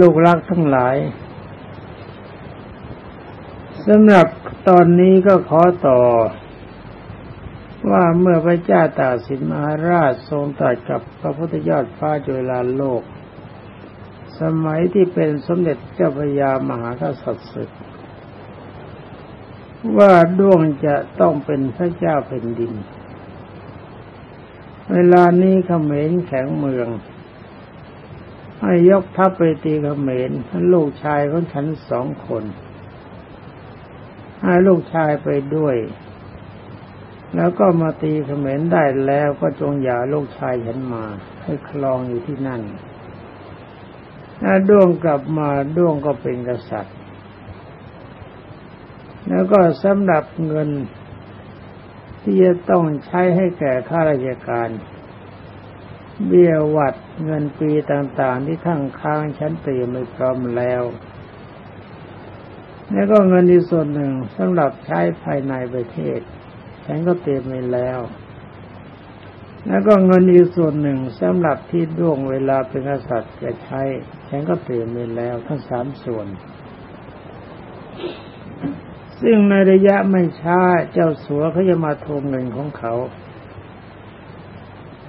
ลูกรักทั้งหลายสำหรับตอนนี้ก็ขอต่อ ว่าเมื่อพระเจ้าตากสินมหาราชทรงตรัสกับพระพุทธยอดฟ้าจุฬาโลก สมัยที่เป็นสมเด็จเจ้าพยามหากษัตริย์ศึก ว่าดวงจะต้องเป็นพระเจ้าแผ่นดิน เวลานี้เขมรแข็งเมือง ให้ยกทัพไปตีเขมรลูกชายของฉันสองคน ให้ลูกชายไปด้วย แล้วก็มาตีเขมรได้แล้วก็จงอย่าลูกชายฉันมา ให้คลองอยู่ที่นั่นถ้าด้วงกลับมาด้วงก็เป็นกษัตริย์ แล้วก็สำหรับเงินที่จะต้องใช้ให้แก่ข้าราชการ เบี้ยวัดเงินปีต่างๆ ที่ทั้งค้างฉันเตรียมไม่พร้อมแล้ว แล้วก็เงินอีกส่วนหนึ่งสำหรับใช้ภายในประเทศ ฉันก็เตรียมไว้แล้ว แล้วก็เงินอีกส่วนหนึ่งสำหรับที่ด้วงเวลาเป็นกษัตริย์จะใช้ ฉันก็เตรียมไว้แล้วทั้งสามส่วนซึ่งในระยะไม่ช้าเจ้าสัวเขาจะมาทวงเงินของเขา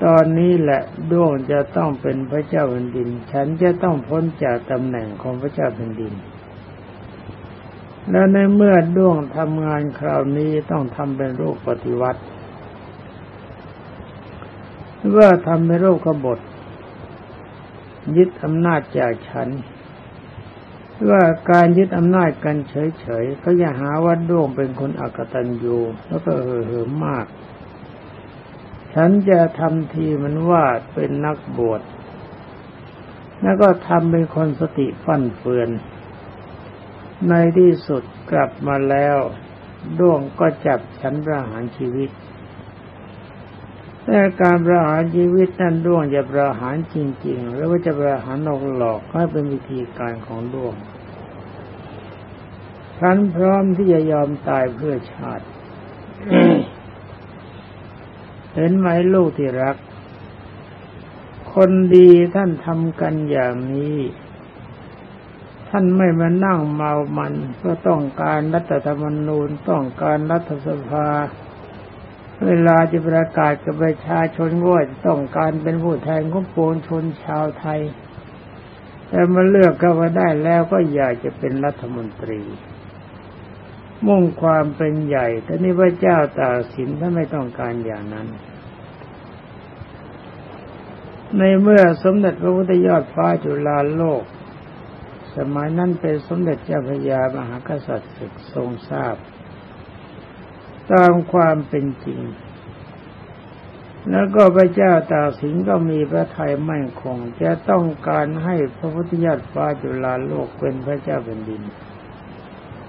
ตอนนี้แหละด้วงจะต้องเป็นพระเจ้าแผ่นดิน ฉันจะต้องพ้นจากตำแหน่งของพระเจ้าแผ่นดิน แล้วในเมื่อด้วงทำงานคราวนี้ต้องทำเป็นโรูปฏิวัติว่าทำเป็นโรูปกบฏยึดอำนาจจากฉัน ว่าการยึดอำนาจกันเฉยๆเขาจะหาว่าด้วงเป็นคนอกตัญญูแล้วก็เห่อเหิมมาก ฉันจะทำทีมันว่าเป็นนักบวช แล้วก็ทำเป็นคนสติฟั่นเฟือน ในที่สุดกลับมาแล้วด้วงก็จับฉันประหารชีวิต แต่การประหารชีวิตนั้นด้วงจะประหารจริง ๆ หรือว่าจะประหารนอกหลอกก็เป็นวิธีการของด้วงฉันพร้อมที่จะยอมตายเพื่อชาติ เห็นไหมลูกที่รัก คนดีท่านทำกันอย่างนี้ ท่านไม่มานั่งเมามันเพื่อต้องการรัฐธรรมนูญต้องการรัฐสภา เวลาจะประกาศกับประชาชนว่าต้องการเป็นผู้แทนของปวงชนชาวไทย แต่มาเลือกก็ว่าได้แล้วก็อยากจะเป็นรัฐมนตรี มุ่งความเป็นใหญ่แต่นี่พระเจ้าตากสินท่านไม่ต้องการอย่างนั้น ในเมื่อสมเด็จพระพุทธยอดฟ้าจุฬาโลก สมัยนั้นเป็นสมเด็จเจ้าพระยามหากษัตริย์ศึกทรงทราบ ตามความเป็นจริง แล้วก็พระเจ้าตากสินก็มีพระทัยมั่นคง จะต้องการให้พระพุทธญาติฟ้าจุฬาโลกเป็นพระเจ้าแผ่นดิน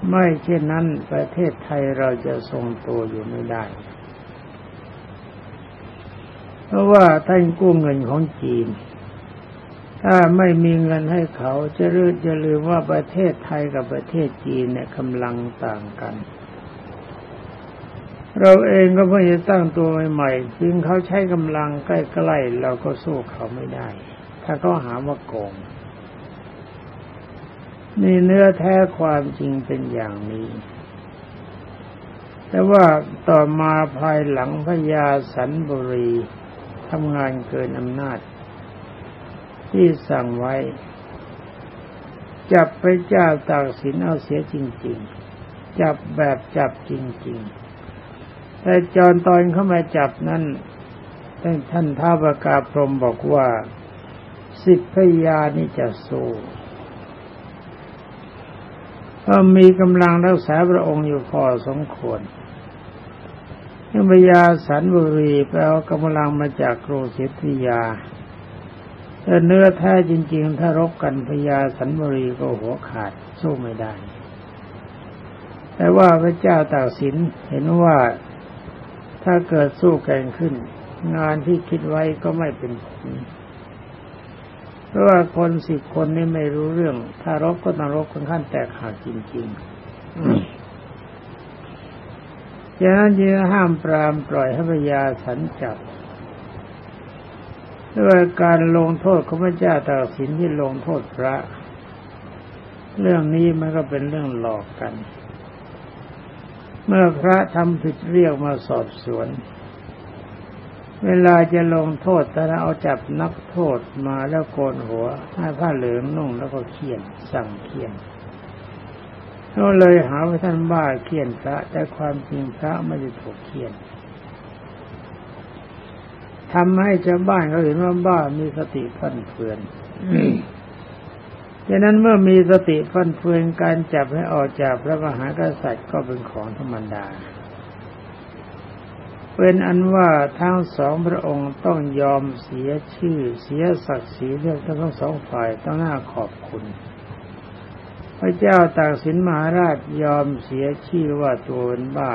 ไม่เช่นนั้นประเทศไทยเราจะทรงตัวอยู่ไม่ได้ เพราะว่าท่านกู้เงินของจีน ถ้าไม่มีเงินให้เขาจะรืดจะลืมว่าประเทศไทยกับประเทศจีนเนี่ยกำลังต่างกัน เราเองก็เพิ่งจะตั้งตัวใหม่ๆจึงเขาใช้กำลังใกล้ๆเราก็สู้เขาไม่ได้ ถ้าเขาหาว่าโกง นี่เนื้อแท้ความจริงเป็นอย่างนี้ แต่ว่าต่อมาภายหลังพญาสันบุรีทำงานเกินอำนาจ ที่สั่งไว้ จับพระเจ้าตากสินเอาเสียจริง ๆ จับแบบจับจริง ๆ แต่จอนตอนเข้ามาจับนั้นท่านท้าวกาพรมบอกว่าสิบพยานี่จะสู้ ก็มีกำลังรักษาพระองค์อยู่พอสมควรพยาสันบุรีแปลว่ากำลังมาจากโรสิทธิยาแต่เนื้อแท้จริง ๆ ถ้ารบกันพญาสันบรีก็หัวขาดสู้ไม่ได้ แต่ว่าพระเจ้าตากสินเห็นว่าถ้าเกิดสู้แข่งขึ้น งานที่คิดไว้ก็ไม่เป็นผล เพราะว่าคนสิบคนนี่ไม่รู้เรื่อง ถ้ารบก็ต้องรบคนขั้นแตกหักจริงๆดังนั้นจึงห้ามปรามปล่อยให้พญาสันจับด้วยการลงโทษของพระเจ้าตากสินที่ลงโทษพระ เรื่องนี้มันก็เป็นเรื่องหลอกกัน เมื่อพระทำผิดเรียกมาสอบสวน เวลาจะลงโทษแต่เราเอาจับนักโทษมาแล้วโกนหัวให้ผ้าเหลืองนุ่งแล้วก็เขียนสั่งเขียนก็เลยหาว่าท่านบ้าเขียนพระ แต่ความจริงพระไม่ได้ถูกเขียนทำให้ชาวบ้านเขาเห็นว่าบ้ามีสติฟันเฟือนดังนั้นเมื่อมีสติฟันเฟือนการจับให้ออกจากพระมหากษัตริย์ก็เป็นของธรรมดา เป็นอันว่าทั้งสองพระองค์ต้องยอมเสียชื่อ เสียศักดิ์ศรีเรื่องทั้งสองฝ่ายต้องน่าขอบคุณ พระเจ้าตากสินมหาราชยอมเสียชื่อว่าตัวเป็นบ้า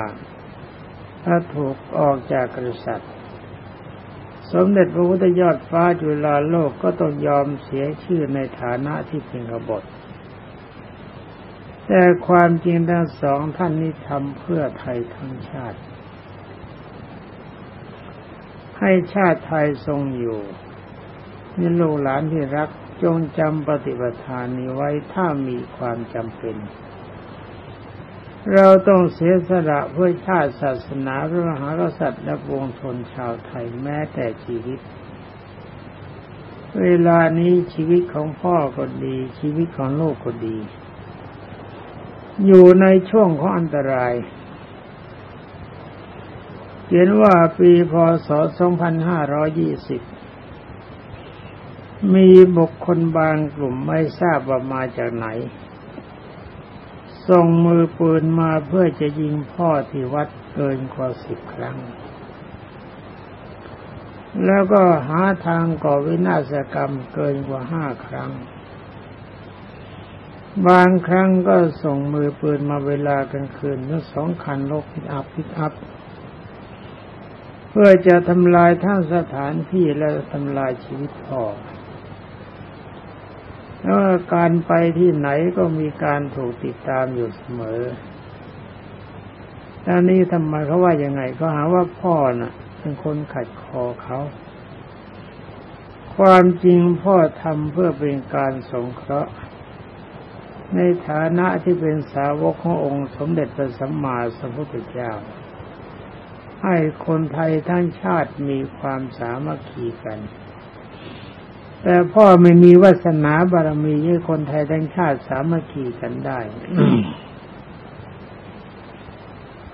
ถ้าถูกออกจากกษัตริย์ สมเด็จพระพุทธยอดฟ้าจุฬาโลกก็ต้องยอมเสียชื่อในฐานะที่เป็นกบฏแต่ความจริงทั้งสองท่านนี้ทำเพื่อไทยทั้งชาติ ให้ชาติไทยทรงอยู่นี่ลูกหลานที่รักจงจำปฏิปทานนี้ไว้ถ้ามีความจำเป็น เราต้องเสียสละเพื่อชาติศาสนาพระมหากษัตริย์และวงชนชาวไทยแม้แต่ชีวิต เวลานี้ชีวิตของพ่อก็ดี ชีวิตของลูกก็ดี อยู่ในช่วงของอันตราย เขียนว่าปีพศ 2520 มีบุคคลบางกลุ่มไม่ทราบว่ามาจากไหน ส่งมือปืนมาเพื่อจะยิงพ่อที่วัดเกินกว่าสิบครั้ง แล้วก็หาทางก่อวินาศกรรมเกินกว่าห้าครั้ง บางครั้งก็ส่งมือปืนมาเวลากลางคืนทั้งสองคันลกพิอัพพิอัพ พื่อจะทำลายทั้งสถานที่และทำลายชีวิตพ่อแล้วการไปที่ไหนก็มีการถูกติดตามอยู่เสมอแล้วนี้ทำไมเขาว่ายังไงเขาหาว่าพ่อน่ะ เป็นคนขัดคอเขา ความจริงพ่อทำเพื่อเป็นการสงเคราะห์ ในฐานะที่เป็นสาวกขององค์สมเด็จพระสัมมาสัมพุทธเจ้า ให้คนไทยทั้งชาติมีความสามัคคีกัน แต่พ่อไม่มีวาสนาบารมีให้คนไทยทั้งชาติสามัคคีกันได้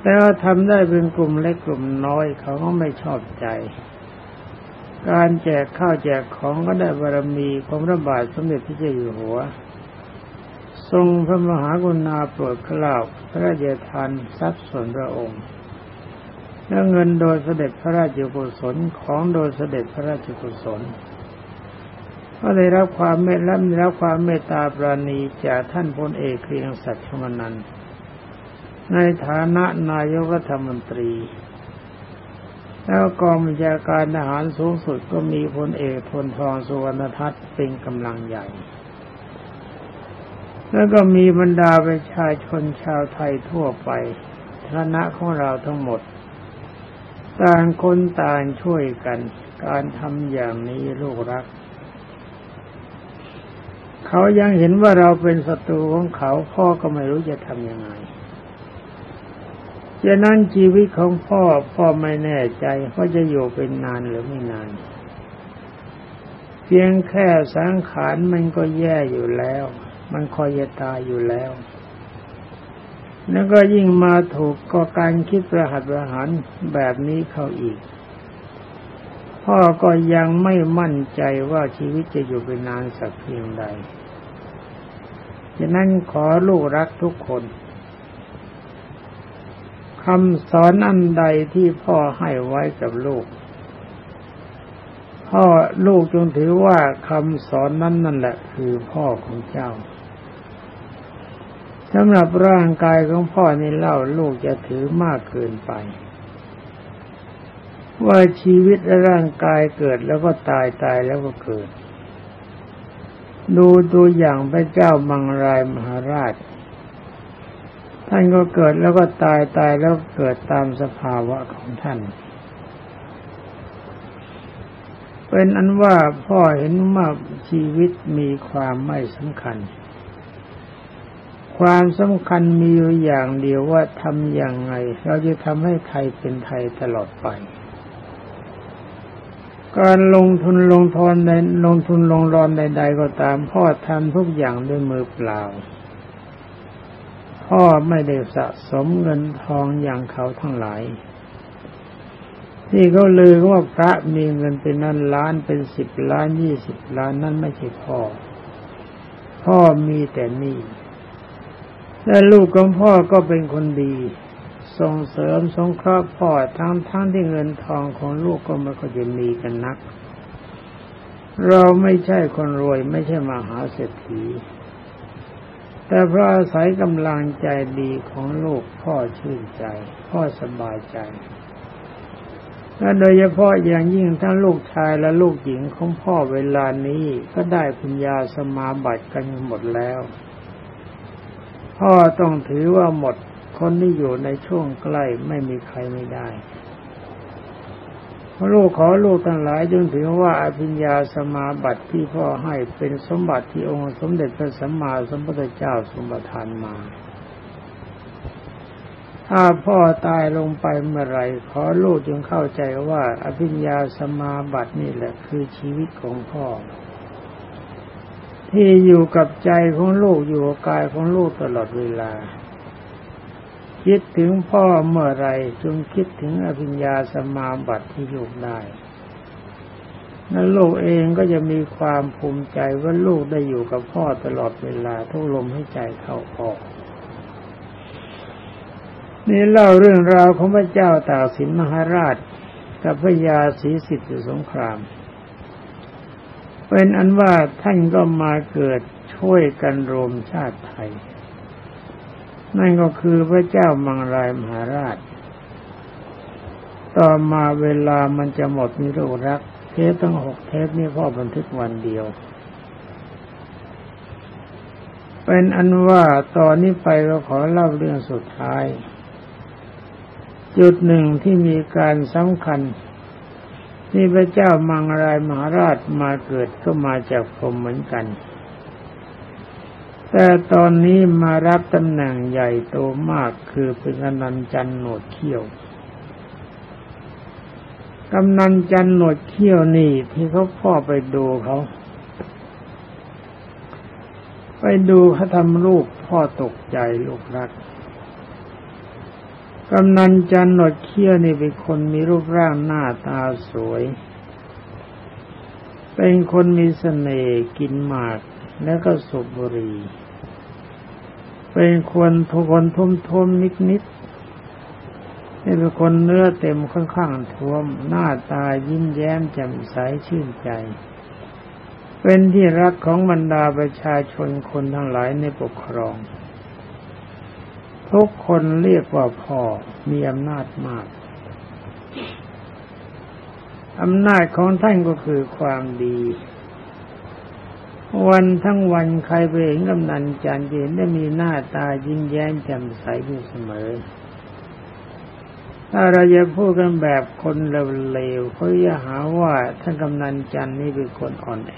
แต่ว่าทำได้เป็นกลุ่มเล็กกลุ่มน้อยเขาก็ไม่ชอบใจ การแจกข้าวแจกของก็ได้บารมีของพระบาทสมเด็จพระเจ้าอยู่หัว ทรงพระมหากรุณาโปรดเกล้าพระราชทานทรัพย์ส่วนพระองค์ และเงินโดยเสด็จพระราชกุศลของโดยเสด็จพระราชกุศลก็ได้รับความเมตตาได้รับความเมตตาปราณีจากท่านพลเอกเกรียงศักดิ์ชมนันในฐานะนายกรัฐมนตรี แล้วกองบัญชาการทหารสูงสุดก็มีพลเอกพลทองสุวรรณทัศน์เป็นกำลังใหญ่ แล้วก็มีบรรดาประชาชนชาวไทยทั่วไปคณะของเราทั้งหมด ต่างคนต่างช่วยกัน การทำอย่างนี้ลูกรัก เขายังเห็นว่าเราเป็นศัตรูของเขาพ่อก็ไม่รู้จะทำยังไงดังนั้นชีวิตของพ่อพ่อไม่แน่ใจว่าจะอยู่เป็นนานหรือไม่นาน เพียงแค่สังขารมันก็แย่อยู่แล้ว มันคอยจะตายอยู่แล้ว แล้วก็ยิ่งมาถูกก็การคิดประหัตประหารแบบนี้เข้าอีก พ่อก็ยังไม่มั่นใจว่าชีวิตจะอยู่เป็นนานสักเพียงใดฉะนั้นขอลูกรักทุกคนคำสอนอันใดที่พ่อให้ไว้กับลูก พ่อลูกจงถือว่าคำสอนนั้นนั่นแหละคือพ่อของเจ้า สำหรับร่างกายของพ่อนี่เล่าลูกจะถือมากเกินไป ว่าชีวิตและร่างกายเกิดแล้วก็ตายตายแล้วก็เกิด ดูตัวอย่างพระเจ้ามังรายมหาราช ท่านก็เกิดแล้วก็ตายตายแล้วเกิดตามสภาวะของท่าน เป็นอันว่าพ่อเห็นว่าชีวิตมีความไม่สำคัญ ความสำคัญมีอยู่อย่างเดียวว่าทำอย่างไง เราจะทำให้ไทยเป็นไทยตลอดไป การลงทุนลงทอนในลงทุนลงรอนใด ๆ ก็ตามพ่อทำทุกอย่างด้วยมือเปล่า พ่อไม่ได้สะสมเงินทองอย่างเขาทั้งหลาย ที่เขาลือว่าพระมีเงินเป็นนั้นล้านเป็นสิบล้านยี่สิบล้านนั่นไม่ใช่พ่อ พ่อมีแต่นี่ และลูกของพ่อก็เป็นคนดี ส่งเสริมสงเคราะห์พ่อทั้งทั้งที่เงินทองของลูกก็ไม่ค่อยจะมีกันนัก เราไม่ใช่คนรวยไม่ใช่มหาเศรษฐี แต่เพราะอาศัยกำลังใจดีของลูกพ่อชื่นใจ พ่อสบายใจและโดยเฉพาะอย่างยิ่งทั้งลูกชายและลูกหญิงของพ่อเวลานี้ก็ได้ปัญญาสมาบัติกันหมดแล้ว พ่อต้องถือว่าหมดคนที่อยู่ในช่วงใกล้ไม่มีใครไม่ได้ลูกขอลูกทั้งหลายจงถือว่าอภิญญาสมาบัติที่พ่อให้เป็นสมบัติที่องค์สมเด็จพระสัมมาสัมพุทธเจ้าสมบัติทานมา ถ้าพ่อตายลงไปเมื่อไรขอลูกจงเข้าใจว่าอภิญญาสมาบัตินี่แหละคือชีวิตของพ่อ ที่อยู่กับใจของลูกอยู่กับกายของลูกตลอดเวลา คิดถึงพ่อเมื่อไรจงคิดถึงอภิญญาสมาบัติที่ลูกได้นั้นลูกเองก็จะมีความภูมิใจว่าลูกได้อยู่กับพ่อตลอดเวลาทุกลมให้ใจเข้าออกนี่เล่าเรื่องราวของพระเจ้าตากสินมหาราช กับพระยาศรีสิทธิสงคราม เป็นอันว่าท่านก็มาเกิดช่วยกันรวมชาติไทย นั่นก็คือพระเจ้ามังรายมหาราช ต่อมาเวลามันจะหมดมีโรรัก เทปตั้งหกเทปนี่พ่อบันทึกวันเดียว เป็นอันว่าตอนนี้ไปเราขอเล่าเรื่องสุดท้าย จุดหนึ่งที่มีการสำคัญ นี่พระเจ้ามังรายมหาราชมาเกิดก็มาจากผมเหมือนกัน แต่ตอนนี้มารับตำแหน่งใหญ่โตมากคือเป็นกำนันจันโหนดเขี้ยวกำนันจันโหนดเขี้ยวนี่ที่เขาพ่อไปดูเขาไปดูเขาทำรูปพ่อตกใจลูกรัก กำนันจันหนดเขี้ยวนี่เป็นคนมีรูปร่างหน้าตาสวย เป็นคนมีเสน่ห์กินหมากแล้วก็สุบบุรี เป็นคนทุกคนทุ่มทุ่มนิดนิดนี่เป็นคนเนื้อเต็มค่อนข้างท่วม หน้าตายิ้มแย้มแจ่มใสชื่นใจ เป็นที่รักของบรรดาประชาชนคนทั้งหลายในปกครอง ทุกคนเรียกว่าพ่อมีอำนาจมากอำนาจของท่านก็คือความดี วันทั้งวันใครไปเห็นกำนันจันเย็นได้มีหน้าตายิ้มแย้มแจ่มใสอยู่เสมอ ถ้าเราจะพูดกันแบบคนเลวๆเขาจะหาว่าท่านกำนันจันนี่เป็นคนอ่อนแอ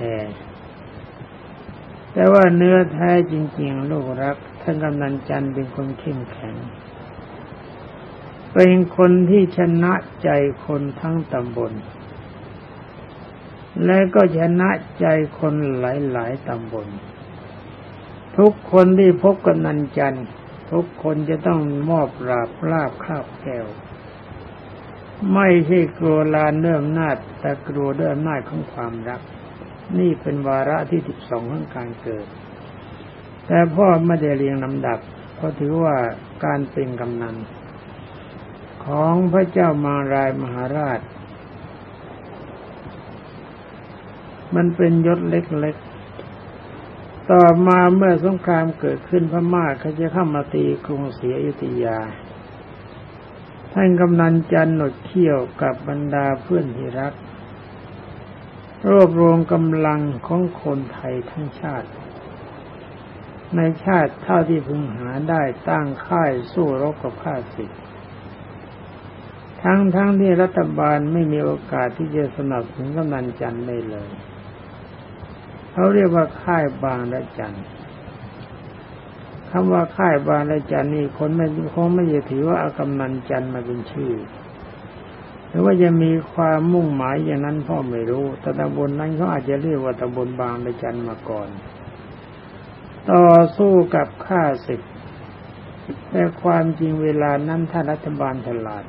แต่ว่าเนื้อแท้จริงๆ ลูกรัก ท่านกำนันจันเป็นคนเข้มแข็ง เป็นคนที่ชนะใจคนทั้งตำบล และก็ชนะใจคนหลายๆตำบล ทุกคนที่พบกำนันจันทุกคนจะต้องมอบราบลาบข้าวแก้ว ไม่ใช่กลัวลานเนื่อมนาจแต่กลัวด้วยอำนาจของความรัก นี่เป็นวาระที่สิบสองของการเกิด แต่พ่อไม่ได้เรียงลำดับ เพราะถือว่าการเป็นกำนัน ของพระเจ้ามารายมหาราช มันเป็นยศเล็กๆ ต่อมาเมื่อสงครามเกิดขึ้นพม่าเขาจะเข้ามาตีกรุงศรีอยุธยา ท่านกำนันจันหนดเขี้ยวกับบรรดาเพื่อนที่รัก รวบรวมกำลังของคนไทยทั้งชาติ ในชาติเท่าที่พึงหาได้ตั้งค่ายสู้รบกับข้าศึกทั้งทั้งที่รัฐบาลไม่มีโอกาสที่จะสนับสนุนกำนันจันได้เลย เขาเรียกว่าค่ายบางระจันคำว่าค่ายบางระจันนี่คนไม่คงไม่จะถือว่าอากำนันจันมาเป็นชื่อ หรือว่าจะมีความมุ่งหมายอย่างนั้นพ่อไม่รู้แต่ตำบลนั้นเขาอาจจะเรียกว่าตำบลบางระจันมาก่อน ต่อสู้กับข้าศึกแต่ความจริงเวลานั้นท่านรัฐบาลฉลาด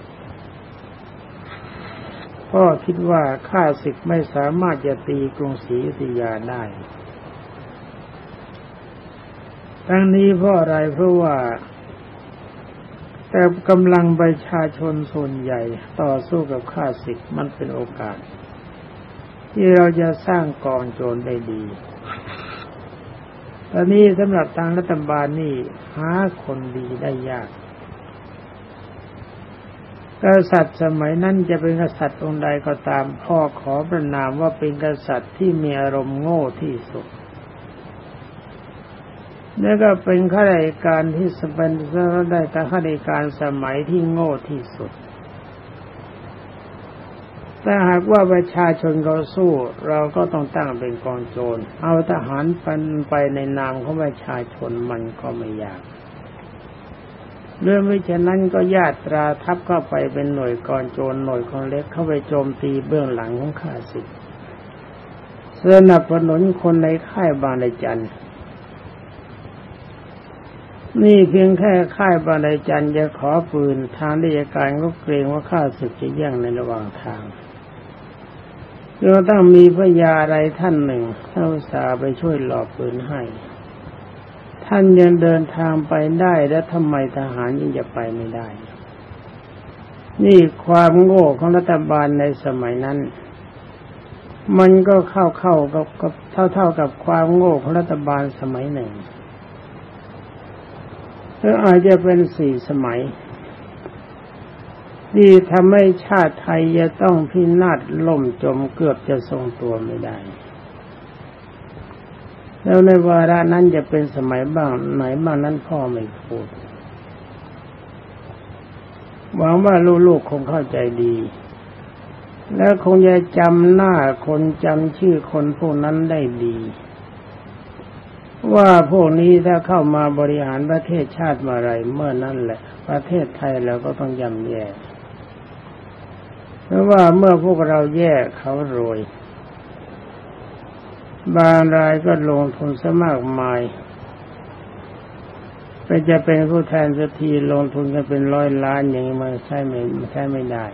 พ่อคิดว่าข้าศึกไม่สามารถจะตีกรุงศรีอยุธยาได้ ทั้งนี้เพราะอะไรเพราะว่า แต่กำลังประชาชนส่วนใหญ่ต่อสู้กับข้าศึกมันเป็นโอกาส ที่เราจะสร้างกองโจรได้ดี ตอนนี้สำหรับทางรัฐบาลนี่หาคนดีได้ยากกษัตริย์สมัยนั้นจะเป็นกษัตริย์องค์ใดก็ตามพ่อขอประนามว่าเป็นกษัตริย์ที่มีอารมณ์โง่ที่สุด แล้วก็เป็นข้าราชการที่สเป็นได้แต่ข้าราชการสมัยที่โง่ที่สุด แต่หากว่าประชาชนเขาสู้ เราก็ต้องตั้งเป็นกองโจร เอาทหารปันไปในนามของประชาชนมันก็ไม่ยากเรื่องไม่เช่นนั้นก็ญาตราทับเข้าไปเป็นหน่วยกองโจรหน่วยของเล็กเข้าไปโจมตีเบื้องหลังของข้าศึกสนับสนุนคนในค่ายบางในจันนี่เพียงแค่ค่ายบางในจันจะขอปืนทางราชการก็เกรงว่าข้าศึกจะแย่งในระหว่างทาง ยังต้องมีพระยาอะไรท่านหนึ่งท่านอุตส่าห์ไปช่วยหลอกปืนให้ ท่านยังเดินทางไปได้แล้วทำไมทหารยังจะไปไม่ได้ นี่ความโง่ของรัฐบาลในสมัยนั้น มันก็เข้าเข้ากับกับเท่าเท่ากับความโง่ของรัฐบาลสมัยหนึ่งหรืออาจจะเป็นสี่สมัย ที่ทำให้ชาติไทยจะต้องพินาศล่มจมเกือบจะทรงตัวไม่ได้ แล้วในวาระนั้นจะเป็นสมัยบ้างไหนบ้างนั้นพ่อไม่พูดหวังว่าลูกๆคงเข้าใจดี แล้วคงจะจำหน้าคนจำชื่อคนพวกนั้นได้ดี ว่าพวกนี้ถ้าเข้ามาบริหารประเทศชาติมาไรเมื่อนั้นแหละ ประเทศไทยเราก็ต้องย่ำแย่ เพราะว่าเมื่อพวกเราแย่เขารวย บางรายก็ลงทุนซะมากมายไปจะเป็นผู้แทนสักทีลงทุนกันเป็นร้อยล้านอย่างนี้มันใช่ไม่ใช่ไม่ได้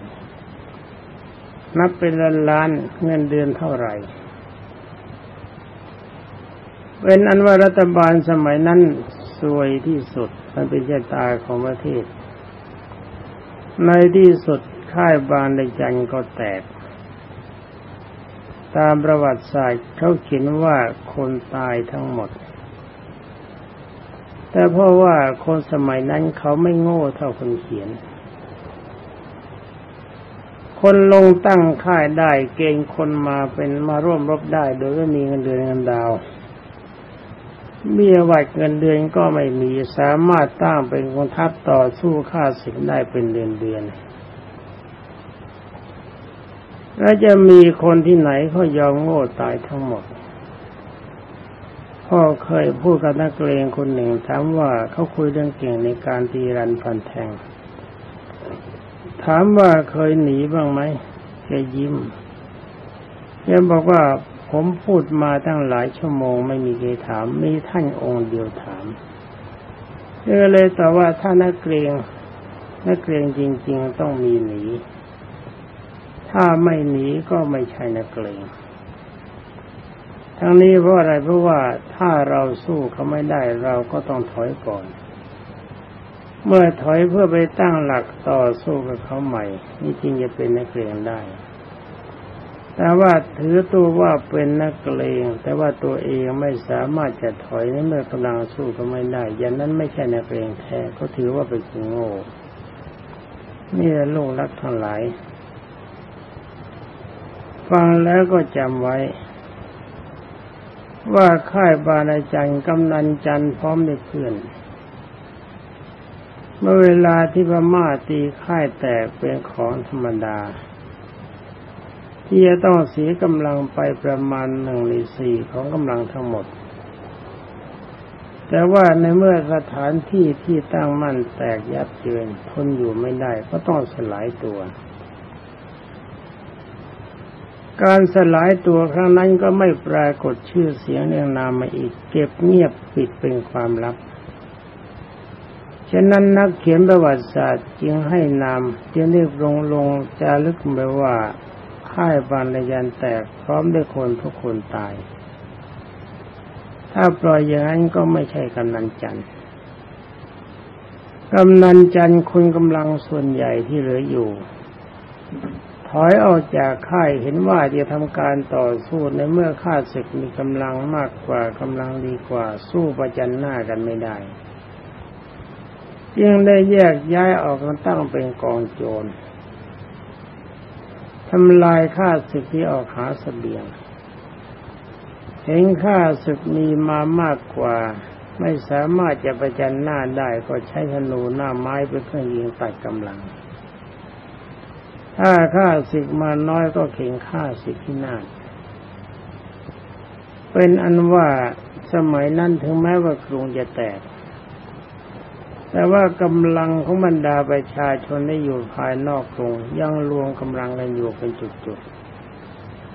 นับเป็นล้านล้านเงินเดือนเท่าไหร่เป็นอันว่ารัฐบาลสมัยนั้นสวยที่สุดมันเป็นชะตาของประเทศ ในที่สุด ค่ายบางในจันก็แตก ตามประวัติศาสตร์เขาเขียนว่าคนตายทั้งหมด แต่เพราะว่าคนสมัยนั้นเขาไม่โง่เท่าคนเขียน คนลงตั้งค่ายได้เกณฑ์คนมาเป็นมาร่วมรบได้ โดยไม่มีเงินเดือนเงินดาวเบี้ยวัดเงินเดือนก็ไม่มีสามารถตั้งเป็นคนทัพต่อสู้ฆ่าศึกได้เป็นเดือนเดือน แล้วจะมีคนที่ไหนเขายอมโง่ตายทั้งหมด พ่อเคยพูดกับนักเรียนคนหนึ่งถามว่าเขาคุยเรื่องเก่งในการตีรันฟันแทง ถามว่าเคยหนีบ้างไหมแกยิ้มแกบอกว่าผมพูดมาตั้งหลายชั่วโมงไม่มีใครถาม มีท่านองค์เดียวถามเออเลยแต่ว่าถ้านักเรียนนักเรียนจริง ๆ ต้องมีหนี ถ้าไม่หนีก็ไม่ใช่นักเลงทั้งนี้เพราะอะไรเพราะว่าถ้าเราสู้เขาไม่ได้เราก็ต้องถอยก่อน เมื่อถอยเพื่อไปตั้งหลักต่อสู้กับเขาใหม่ นี่จริงจะเป็นนักเลงได้ แต่ว่าถือตัวว่าเป็นนักเลง แต่ว่าตัวเองไม่สามารถจะถอยในเมื่อกำลังสู้ก็ไม่ได้ อย่างนั้นไม่ใช่นักเลงแท้ก็ถือว่าเป็นโง่นี่แหละลูกรักทั้งหลาย ฟังแล้วก็จำไว้ ว่าค่ายบานาจันกำนันจันพร้อมในเพื่อน เมื่อเวลาที่พม่าตีค่ายแตกเป็นของธรรมดา ที่จะต้องเสียกำลังไปประมาณหนึ่งในสี่ของกำลังทั้งหมด แต่ว่าในเมื่อสถานที่ที่ตั้งมั่นแตกยับเยินทนอยู่ไม่ได้ก็ต้องสลายตัว การสลายตัวครั้งนั้นก็ไม่ปรากฏชื่อเสียงเรียงนามมาอีก เก็บเงียบปิดเป็นความลับ ฉะนั้นนักเขียนประวัติศาสตร์จึงให้นามจึงเรียกลงลงจารึกไปว่าค่ายบานยันแตกพร้อมด้วยคนทุกคนตาย ถ้าปล่อยอย่างนั้นก็ไม่ใช่กำนันจันกำนันจันคุณกำลังส่วนใหญ่ที่เหลืออยู่ อยออกจากค่ายเห็นว่าจะทำการต่อสู้ในเมื่อข้าศึกมีกำลังมากกว่ากำลังดีกว่า สู้ประจันหน้ากันไม่ได้ยังได้แยกย้ายออกมาตั้งเป็นกองโจรทำลายข้าศึกที่ออกหาสเสบียง เห็นข้าศึกมีมามากกว่า ไม่สามารถจะประจันหน้าได้ก็ใช้ธนูหน้าไม้เป็นเครื่องยิงตัดกำลัง ถ้าข้าศึกมาน้อยก็เข่งข้าศึกที่นาเป็นอันว่าสมัยนั้นถึงแม้ว่ากรุงจะแตก แต่ว่ากำลังของบรรดาประชาชนได้อยู่ภายนอกกรุงยังรวมกำลังกันอยู่เป็นจุด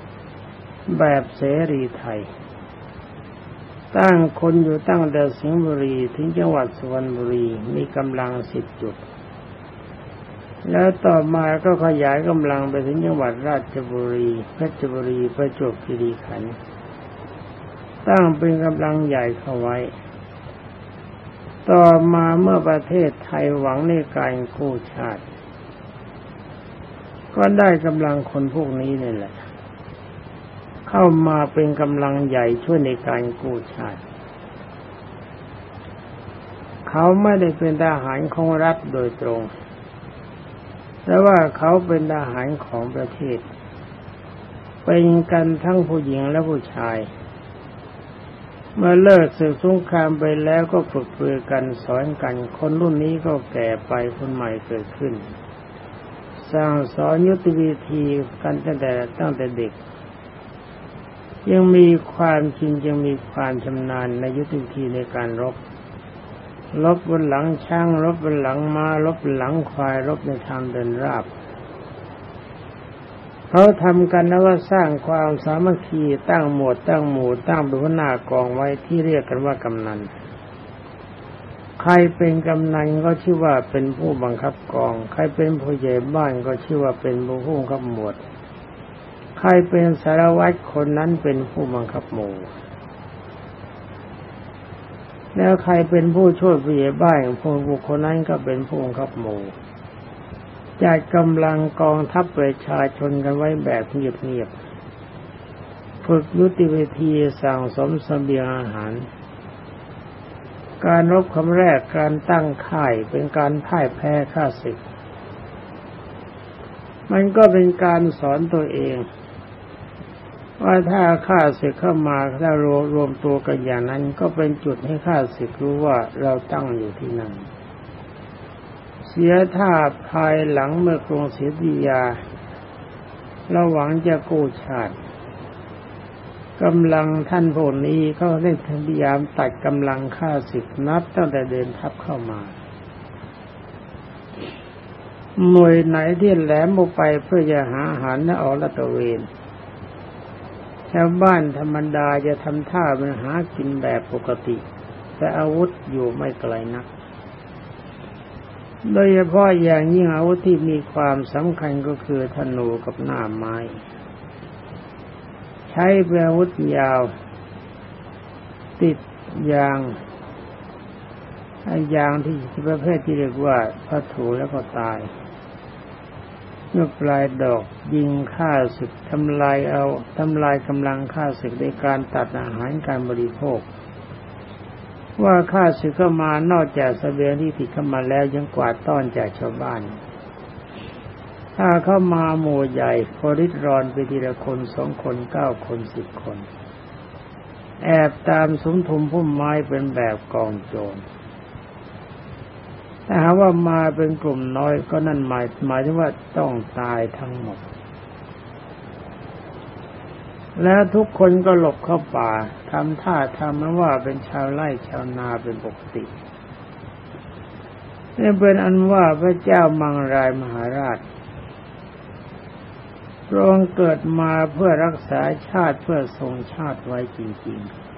ๆ แบบเสรีไทย ตั้งคนอยู่ตั้งแต่สิงห์บุรีถึงจังหวัดสุวรรณบุรีมีกำลังสิบจุด แล้วต่อมาก็ขยายกำลังไปถึงจังหวัดราชบุรีเพชรบุรีประจวบคีรีขันธ์ตั้งเป็นกำลังใหญ่เข้าไว้ ต่อมาเมื่อประเทศไทยหวังในการกู้ชาติ ก็ได้กำลังคนพวกนี้นี่แหละ เข้ามาเป็นกำลังใหญ่ช่วยในการกู้ชาติ เขาไม่ได้เป็นทหารของรัฐโดยตรง แต่ว่าเขาเป็นทหารของประเทศ เป็นกันทั้งผู้หญิงและผู้ชาย เมื่อเลิกศึกสงครามไปแล้วก็ฝึกฟือกันสอนกัน คนรุ่นนี้ก็แก่ไปคนใหม่เกิดขึ้น สร้างสอนยุทธวิธีกันตั้งแต่ตั้งแต่เด็ก ยังมีความชินยังมีความชำนาญในยุทธวิธีในการรบ รบบนหลังช้างรบบนหลังมา้ารบบนหลังควายรบในทางเดินราบเขาทำกันนะว่าสร้างความสามัคคีตั้งหมวดตั้งหมู่ตั้งบุหนากองไว้ที่เรียกกันว่ากำนัน ใครเป็นกำนันก็ชื่อว่าเป็นผู้บังคับกอง ใครเป็นผู้ใหญ่บ้านก็ชื่อว่าเป็นผู้บังคับหมวด ใครเป็นสารวัตรคนนั้นเป็นผู้บังคับหมู่ แล้วใครเป็นผู้ช่วยผู้ใหญ่บ้านผู้บุคคลนั้นก็เป็นผู้บังคับหมู่จัดกำลังกองทัพประชาชนกันไว้แบบเงียบๆฝึกยุติวิธีสั่งสมสเสบียงอาหาร การรบคำแรกการตั้งค่ายเป็นการพ่ายแพ้ข้าศึก มันก็เป็นการสอนตัวเอง ว่าถ้าข้าศึกเข้ามาถ้ารวมรวมตัวกันอย่างนั้น ก็เป็นจุดให้ข้าศึกรู้ว่าเราตั้งอยู่ที่นั่นเสียท่าภายหลังเมื่อกรุงศรีธยาเราหวังจะกู้ชาติกำลังท่านพนี้เขาได้พยายามตัดกำลังค่าศึกนับตั้งแต่เดินทัพเข้ามาหน่วยไหนที่แหลมออกไปเพื่อจะหาอาหารและออกละตะเวน ชาวบ้านธรรมดาจะทำท่าเป็นหากินแบบปกติ แต่อาวุธอยู่ไม่ไกลนัก โดยเฉพาะอย่างยิ่งอาวุธที่มีความสำคัญก็คือธนูกับหน้าไม้ ใช้เป็นอาวุธยาว ติดยางยางที่ประเภทที่เรียกว่าพัถูแล้วก็ตาย เมื่อปลายดอกยิงฆ่าศึกทำลายเอาทำลายกำลังฆ่าศึกในการตัดอาหารการบริโภค ว่าข้าศึกเข้ามานอกจากสเสบียงที่ติดเข้ามาแล้วยังกวาดต้อนจากชาวบ้าน ถ้าเข้ามาหมู่ใหญ่พริดรอนไปทีละคนสองคนเก้าคนสิบคน แอบตามสมทุมพุ่มไม้เป็นแบบกองโจร ถ้าหาว่ามาเป็นกลุ่มน้อยก็นั่นหมายหมายถึงว่าต้องตายทั้งหมด แล้วทุกคนก็หลบเข้าป่าทำท่าทำน้ำว่าเป็นชาวไร่ชาวนาเป็นปกตินี่เป็นอันว่าพระเจ้ามังรายมหาราชรองเกิดมาเพื่อรักษาชาติเพื่อทรงชาติไว้จริง ๆ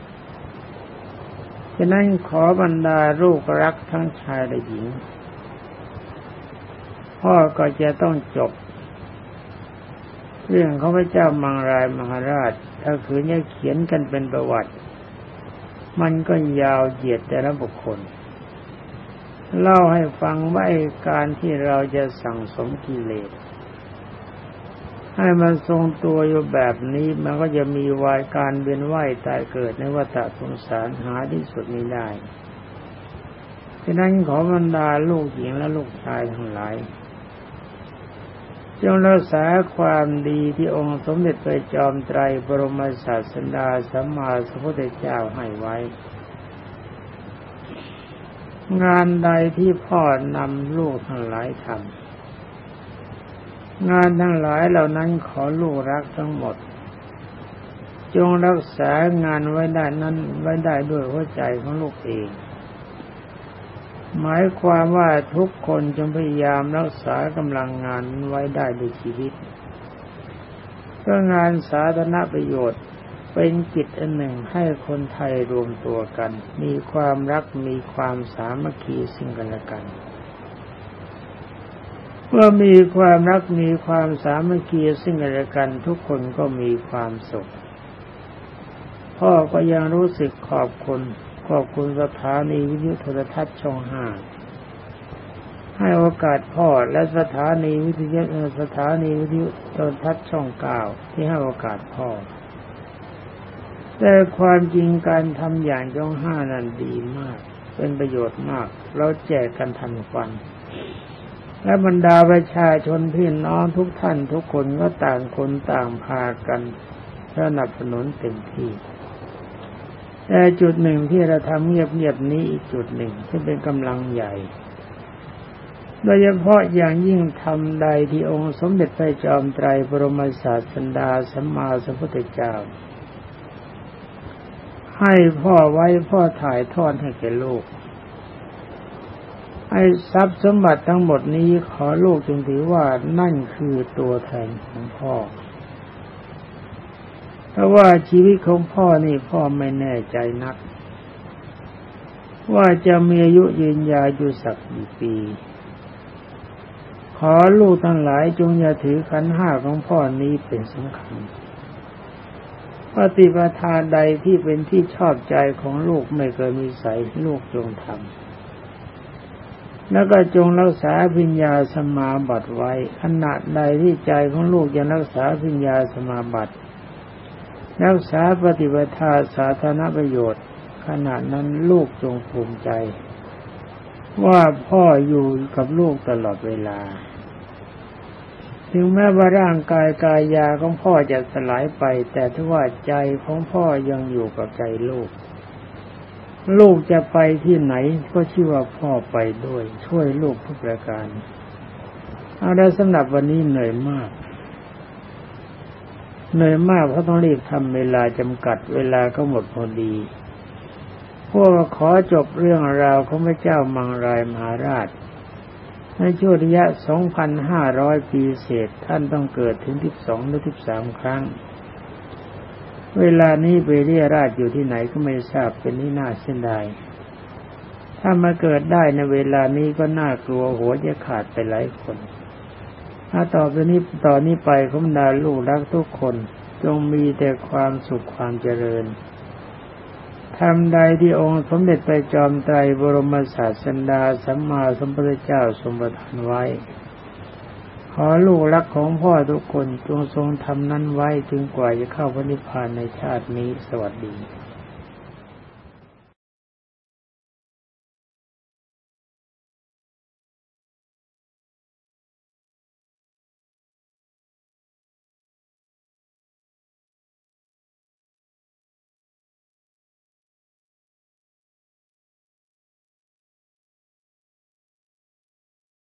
ฉะนั้นขอบรรดาลูกรักทั้งชายและหญิง พ่อก็จะต้องจบ เรื่องของพระเจ้ามังรายมหาราช ถ้าคือเนี่ยเขียนกันเป็นประวัติ มันก็ยาวเหยียดแต่ละบุคคล เล่าให้ฟังว่าการที่เราจะสั่งสมกิเลส ให้มันทรงตัวอยู่แบบนี้มันก็จะมีวายการเวียนว่ายตายเกิดในวัฏสงสารหาที่สุดไม่ได้ฉะนั้นขอบรรดาลูกหญิงและลูกชายทั้งหลายจงรักษาความดีที่องค์สมเด็จพระจอมไตรบรมศาสดาสัมมาสัมพุทธเจ้าให้ไว้ งานใดที่พ่อนำลูกทั้งหลายทำ งานทั้งหลายเหล่านั้นขอลูกรักทั้งหมด จงรักษางานไว้ได้นั้นไว้ได้ด้วยหัวใจของลูกเอง หมายความว่าทุกคนจงพยายามรักษากำลังงานไว้ได้ด้วยชีวิตเพื่องานสาธารณประโยชน์เป็นกิจอันหนึ่งให้คนไทยรวมตัวกัน มีความรักมีความสามัคคีซึ่งกันและกัน เมื่อมีความรักมีความสามัคคีซึ่งกันและกันทุกคนก็มีความสุข พ่อก็ยังรู้สึกขอบคุณ ขอบคุณสถานีวิทยุโทรทัศน์ช่องห้าให้โอกาสพ่อและสถานีวิทยุสถานีวิทยุโทรทัศน์ช่องเก้าที่ให้โอกาสพ่อ แต่ความจริงการทำอย่างช่องห้านั้นดีมาก เป็นประโยชน์มาก เราแจกกันทันฟัง และบรรดาประชาชนพี่น้องทุกท่านทุกคนก็ต่างคนต่างพากันสนับสนุนเต็มที่แต่จุดหนึ่งที่เราทำเงียบๆนี้อีกจุดหนึ่งที่เป็นกำลังใหญ่โดยเฉพาะอย่างยิ่งทำใดที่องค์สมเด็จพระจอมไตรบรมศาสดาสัมมาสัมพุทธเจ้า ให้พ่อไว้พ่อถ่ายทอดให้แก่ลูก ไอ้ทรัพย์สมบัติทั้งหมดนี้ขอลูกจงถือว่านั่นคือตัวแทนของพ่อ เพราะว่าชีวิตของพ่อนี่พ่อไม่แน่ใจนัก ว่าจะมีอายุยืนยาวอยู่สักกี่ปี ขอลูกทั้งหลายจงอย่าถือขันห้าของพ่อนี้เป็นสำคัญปฏิปทาใดที่เป็นที่ชอบใจของลูกไม่เคยมีใสลูกจงทำ แล้วก็จงรักษาพิญญาสมาบัติไว้ ขณะใดที่ใจของลูกยังรักษาพิญญาสมาบัติรักษาปฏิบัติสาธารณประโยชน์ ขณะนั้นลูกจงภูมิใจ ว่าพ่ออยู่กับลูกตลอดเวลา ถึงแม้ว่าร่างกายกายยาของพ่อจะสลายไป แต่ถ้าว่าใจของพ่อยังอยู่กับใจลูก ลูกจะไปที่ไหนก็ชื่อว่าพ่อไปด้วย ช่วยลูกทุกประการเอาได้สำหรับวันนี้เหนื่อยมาก เหนื่อยมากเพราะต้องรีบทำเวลาจำกัดเวลาก็หมดพอดีพวกขอจบเรื่องราวของพระเจ้ามังรายมหาราชในช่วงระยะ 2,500 ปีเศษท่านต้องเกิดถึง 12 หรือ 13 ครั้ง เวลานี้ไปเรียราชอยู่ที่ไหนก็ไม่ทราบเป็นนี่น่าเสียดายถ้ามาเกิดได้ในเวลานี้ก็น่ากลัวหัวจะขาดไปหลายคน ถ้าต่อไปนี้ต่อนนี้ไปคุมดาลูกรักทุกคนจงมีแต่ความสุขความเจริญทำใดที่องค์สมเด็จไปจอมไตรบรมศาสดาสัมมาสัมพุทธเจ้าทรงประทานไว้ ขอลูกรักของพ่อทุกคนจงทรงทำนั้นไว้ถึงกว่าจะเข้าพระนิพพานในชาตินี้สวัสดี